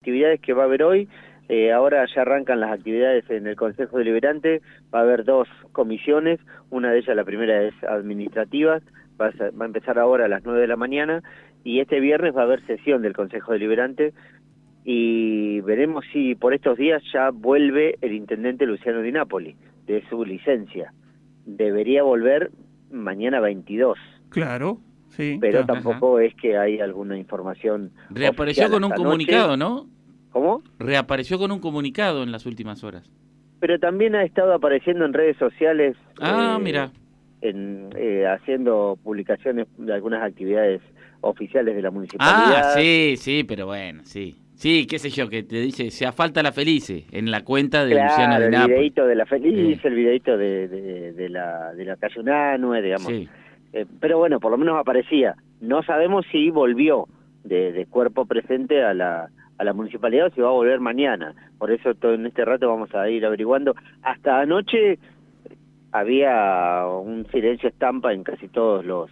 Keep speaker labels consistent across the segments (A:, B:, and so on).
A: actividades que va a haber hoy. Eh, ahora ya arrancan las actividades en el Consejo Deliberante. Va a haber dos comisiones. Una de ellas, la primera es administrativa. Va a, va a empezar ahora a las 9 de la mañana. Y este viernes va a haber sesión del Consejo Deliberante. Y veremos si por estos días ya vuelve el intendente Luciano Di Napoli de su licencia. Debería volver mañana 22.
B: Claro, sí.
A: Pero tampoco es que hay alguna información.
C: Reapareció con un comunicado. ¿no?
A: ¿Cómo?
C: Reapareció con un comunicado en las últimas horas.
A: Pero también ha estado apareciendo en redes sociales.
C: Ah,
A: eh,
C: mira.
A: En, eh, haciendo publicaciones de algunas actividades oficiales de la municipalidad.
C: Ah, sí, sí, pero bueno, sí. Sí, qué sé yo, que te dice, sea falta la felice, en la cuenta de
A: Claro,
C: de
A: el videito de la Feliz,
C: Sí.
A: el videito de, de, de la, de la calle Unanue, digamos.
C: Sí.
A: Eh, pero bueno, por lo menos aparecía. No sabemos si volvió de, de cuerpo presente a la, a la municipalidad o si va a volver mañana. Por eso todo en este rato vamos a ir averiguando. Hasta anoche había un silencio estampa en casi todos los,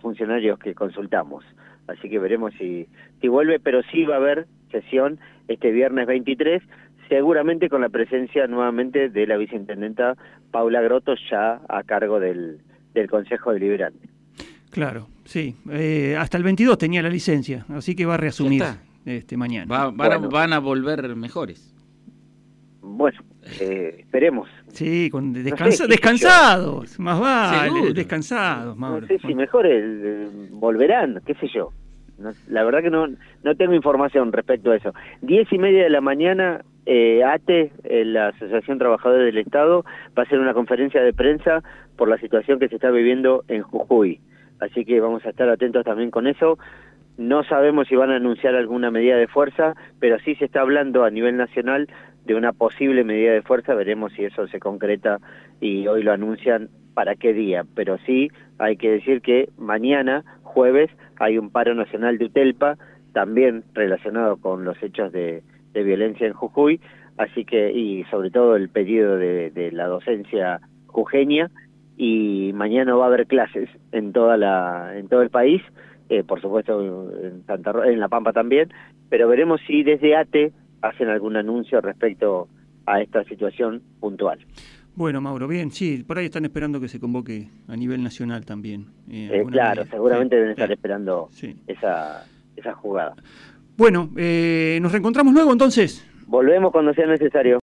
A: funcionarios que consultamos. Así que veremos si, si vuelve, pero sí va a haber sesión este viernes 23, seguramente con la presencia nuevamente de la viceintendenta Paula Grotto ya a cargo del, del Consejo Deliberante.
B: Claro, sí. Eh, hasta el 22 tenía la licencia, así que va a reasumir este mañana.
C: Va- van,
A: Bueno.
C: a, van a volver mejores.
A: Bueno, eh, esperemos.
B: Sí, con
A: sé,
B: descansa-
A: qué sé yo.
B: descansados, más vale,
C: Seguro.
B: descansados, Mauro.
A: No sé si mejor eh, volverán, qué sé yo. No- la verdad que no, no tengo información respecto a eso. Diez y media de la mañana, eh, ATE, eh, la Asociación Trabajadores del Estado, va a hacer una conferencia de prensa por la situación que se está viviendo en Jujuy. Así que vamos a estar atentos también con eso. No sabemos si van a anunciar alguna medida de fuerza, pero sí se está hablando a nivel nacional de una posible medida de fuerza. Veremos si eso se concreta y hoy lo anuncian para qué día. Pero sí hay que decir que mañana, jueves, hay un paro nacional de UTELPA, también relacionado con los hechos de, de violencia en Jujuy, así que, y sobre todo el pedido de, de la docencia jujeña, y mañana va a haber clases en toda la, en todo el país, eh, por supuesto en Santa Ro- en La Pampa también, pero veremos si desde ATE hacen algún anuncio respecto a esta situación puntual.
B: Bueno, Mauro, bien, sí, por ahí están esperando que se convoque a nivel nacional también. eh,
A: Eh, claro, seguramente
B: Sí,
A: deben estar
B: sí,
A: esperando
B: sí.
A: esa, esa jugada.
B: Bueno, eh, nos reencontramos luego entonces.
A: Volvemos cuando sea necesario.